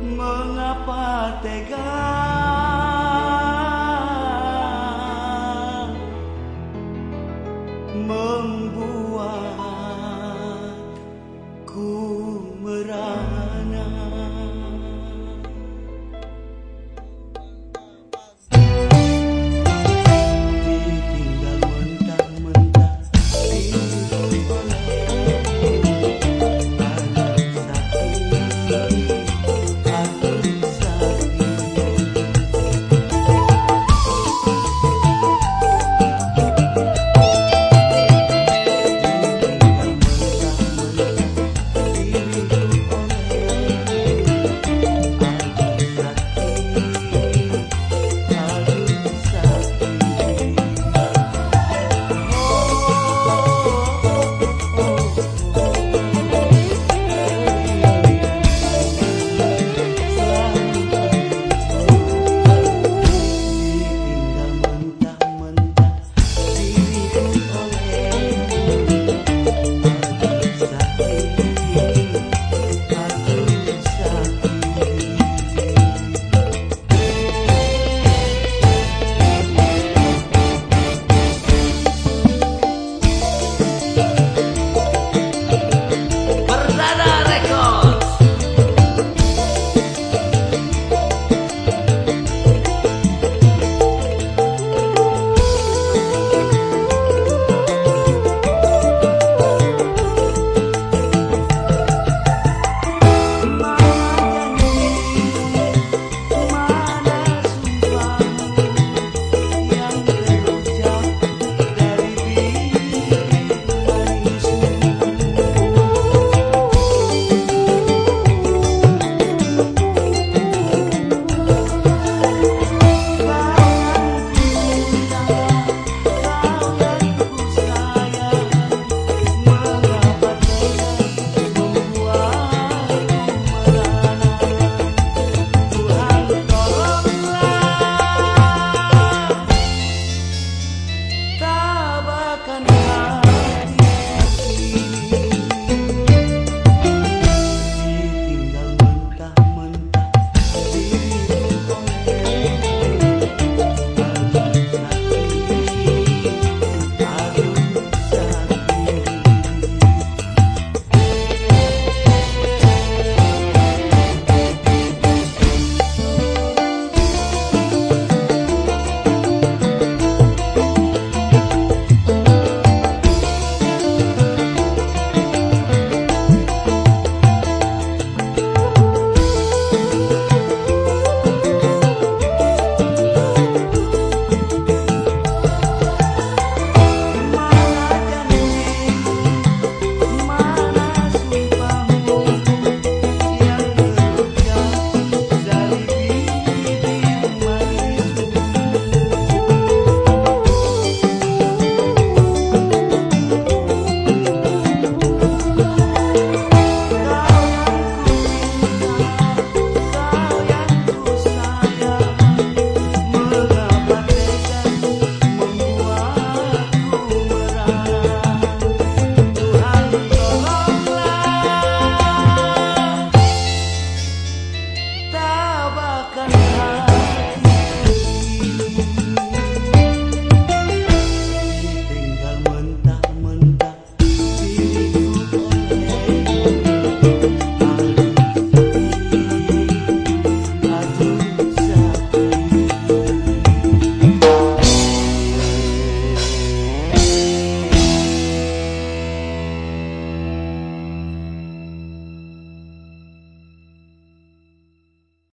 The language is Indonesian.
mengapa tega? Membuat kenal